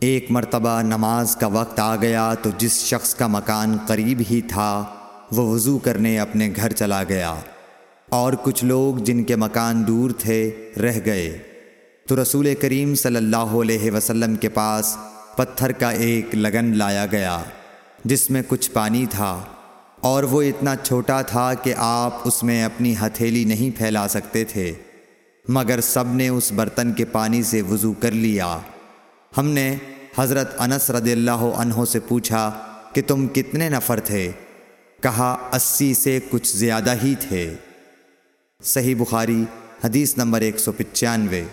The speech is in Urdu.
ایک مرتبہ نماز کا وقت آ گیا تو جس شخص کا مکان قریب ہی تھا، وہ وضو کرنے اپنے گھر چلا گیا۔ اور کچھ لوگ جن کے مکان دور تھے، رہ گئے۔ تو رسول کریم صلی اللہ علیہ وسلم کے پاس پتھر کا ایک لگن لایا گیا، جس میں کچھ پانی تھا۔ اور وہ اتنا چھوٹا تھا کہ آپ اس میں اپنی ہتھیلی نہیں پھیلا سکتے تھے۔ مگر سب نے اس برتن کے پانی سے وضو کر لیا۔ ہم نے حضرت انس رضی اللہ عنہ سے پوچھا کہ تم کتنے نفر تھے؟ کہا، اسی سے کچھ زیادہ ہی تھے۔ صحیح بخاری، حدیث نمبر ایک سو پچانوے۔